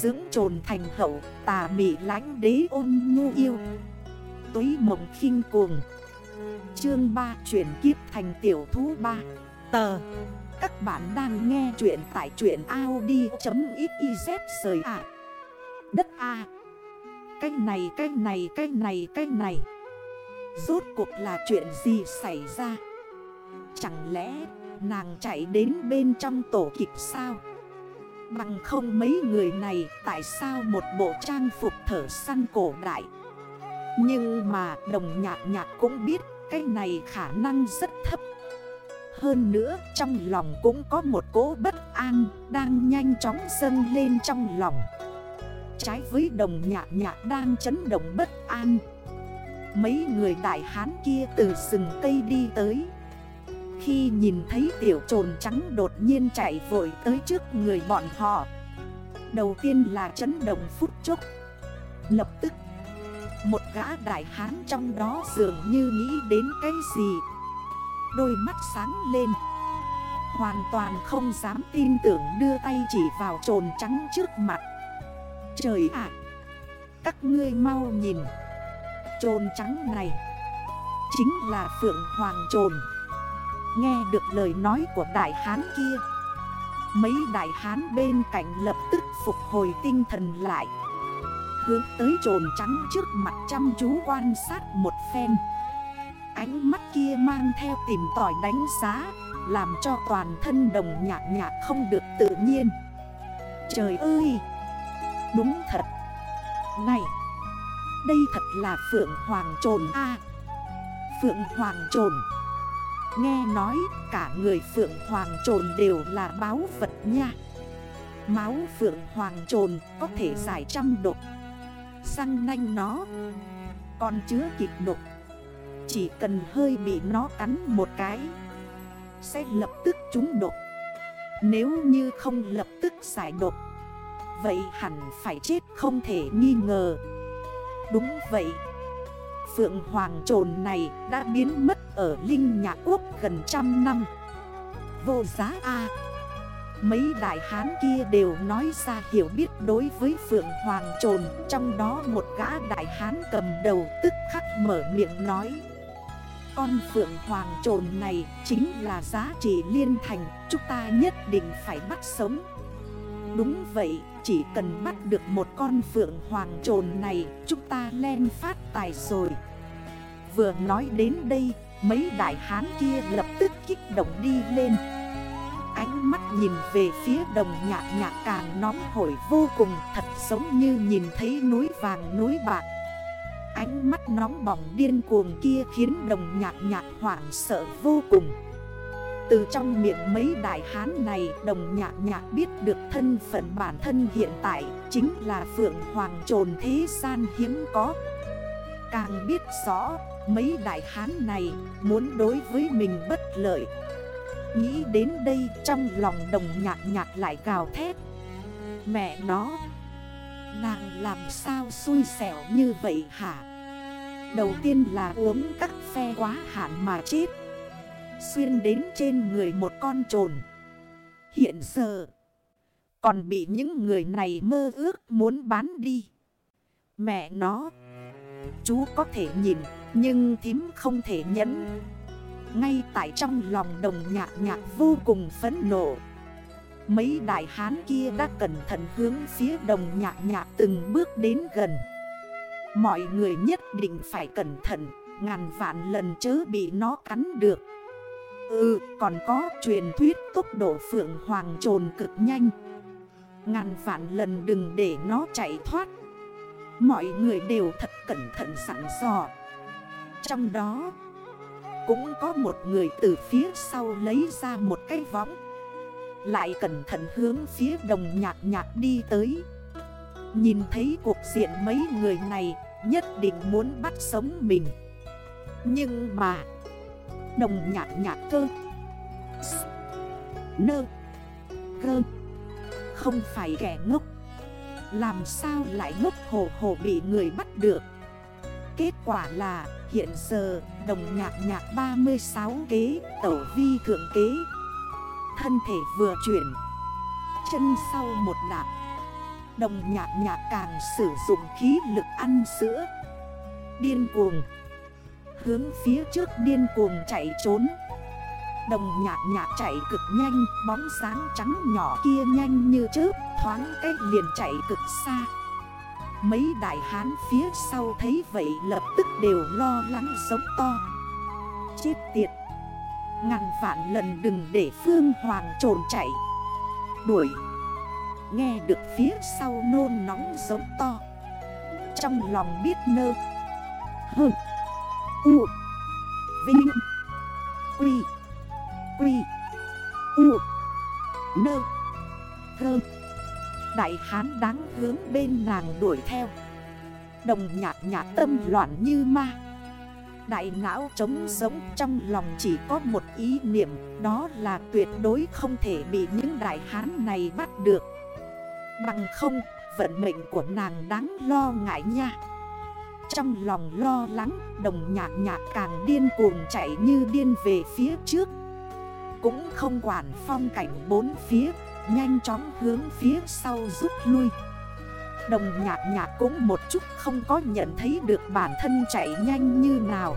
Dưỡng trồn thành hậu, Tà mị lánh đế ôn nhu yêu. Túy mộng khinh cuồng. Chương 3 chuyển kiếp thành tiểu thú 3 Tờ. Các bạn đang nghe chuyện tại chuyện Audi.xyz sời ạ. Đất A. Cái này cái này cái này cái này. Rốt cuộc là chuyện gì xảy ra? Chẳng lẽ nàng chạy đến bên trong tổ kịch sao? Bằng không mấy người này, tại sao một bộ trang phục thở săn cổ đại? Nhưng mà, đồng nhạc nhạc cũng biết, cái này khả năng rất thấp. Hơn nữa, trong lòng cũng có một cố bất an đang nhanh chóng dâng lên trong lòng. Trái với đồng nhạc nhạc đang chấn động bất an, Mấy người đại hán kia từ rừng cây đi tới khi nhìn thấy tiểu trồn trắng đột nhiên chạy vội tới trước người bọn họ, Đầu tiên là chấn động phút chốc. Lập tức, Một gã đại hán trong đó dường như nghĩ đến cái gì. Đôi mắt sáng lên, Hoàn toàn không dám tin tưởng đưa tay chỉ vào trồn trắng trước mặt. Trời ạ! Các ngươi mau nhìn. Trồn trắng này Chính là Phượng Hoàng trồn. Nghe được lời nói của đại hán kia. Mấy đại hán bên cạnh lập tức phục hồi tinh thần lại. Hướng tới trồn trắng trước mặt chăm chú quan sát một phen. Ánh mắt kia mang theo tìm tỏi đánh giá, Làm cho toàn thân đồng nhạc nhạc không được tự nhiên. Trời ơi! Đúng thật! Này! Đây thật là Phượng Hoàng trồn A! Phượng Hoàng trồn! Nghe nói, cả người phượng hoàng trồn đều là báo vật nha. Máu phượng hoàng trồn có thể giải trăm độc. Răng nanh nó, Còn chứa kịch độc. Chỉ cần hơi bị nó cắn một cái, Sẽ lập tức trúng độc. Nếu như không lập tức giải độc, Vậy hẳn phải chết không thể nghi ngờ. Đúng vậy, Phượng Hoàng trồn này đã biến mất ở Linh nhà Quốc gần trăm năm. Vô giá A. Mấy đại hán kia đều nói ra hiểu biết đối với Phượng Hoàng trồn Trong đó một gã đại hán cầm đầu tức khắc mở miệng nói. Con Phượng Hoàng trồn này chính là giá trị liên thành Chúng ta nhất định phải bắt sống. Đúng vậy, chỉ cần bắt được một con phượng hoàng trồn này Chúng ta len phát tài rồi. Vừa nói đến đây, mấy đại hán kia lập tức kích động đi lên. Ánh mắt nhìn về phía đồng nhạc nhạc càng nóng hổi vô cùng, Thật giống như nhìn thấy núi vàng núi bạc. Ánh mắt nóng bỏng điên cuồng kia khiến đồng nhạc nhạc hoảng sợ vô cùng. Từ trong miệng mấy đại hán này, đồng nhạc nhạc biết được thân phận bản thân hiện tại Chính là Phượng Hoàng trồn thế gian hiếm có. Càng biết rõ mấy đại hán này muốn đối với mình bất lợi. Nghĩ đến đây trong lòng đồng nhạc nhạc lại gào thét. Mẹ nó, Nàng làm sao xui xẻo như vậy hả? Đầu tiên là uống các phe quá hạn mà chết. Xuyên đến trên người một con trồn. Hiện giờ, Còn bị những người này mơ ước muốn bán đi. Mẹ nó Chú có thể nhìn, Nhưng thím không thể nhẫn Ngay tại trong lòng đồng nhạc nhạc vô cùng phấn nộ. Mấy đại hán kia đã cẩn thận hướng phía đồng nhạc nhạc từng bước đến gần. Mọi người nhất định phải cẩn thận, Ngàn vạn lần chớ bị nó cắn được. Ừ còn có truyền thuyết tốc độ phượng hoàng trồn cực nhanh. Ngàn vạn lần đừng để nó chạy thoát. Mọi người đều thật cẩn thận sẵn sò. Trong đó, Cũng có một người từ phía sau lấy ra một cái võng. Lại cẩn thận hướng phía đồng nhạc nhạc đi tới. Nhìn thấy cuộc diện mấy người này, Nhất định muốn bắt sống mình. Nhưng mà, Đồng nhạc nhạc cơ. Nơ Gơ Không phải kẻ ngốc. Làm sao lại ngốc hồ hồ bị người bắt được? Kết quả là, hiện giờ, đồng nhạc nhạc 36 kế tẩu vi thượng kế Thân thể vừa chuyển, Chân sau một đạp Đồng nhạc nhạc càng sử dụng khí lực ăn sữa. Điên cuồng. Hướng phía trước điên cuồng chạy trốn. Đồng nhạc nhạc chạy cực nhanh, Bóng sáng trắng nhỏ kia nhanh như chớp, Thoáng cách liền chạy cực xa. Mấy đại hán phía sau thấy vậy lập tức đều lo lắng sống to. Chết tiệt! Ngàn vạn lần đừng để Phương Hoàng trồn chạy. Đuổi! Nghe được phía sau nôn nóng giống to. Trong lòng biết nơ. Hừ! U! Hướng bên nàng đuổi theo. Đồng nhạc nhạc tâm loạn như ma. Đại não trống sống trong lòng chỉ có một ý niệm Đó là tuyệt đối không thể bị những đại hán này bắt được. Bằng không, vận mệnh của nàng đáng lo ngại nha. Trong lòng lo lắng, đồng nhạc nhạc càng điên cuồng chạy như điên về phía trước. Cũng không quản phong cảnh bốn phía, nhanh chóng hướng phía sau rút lui. Đồng nhạc nhạc cũng một chút không có nhận thấy được bản thân chạy nhanh như nào.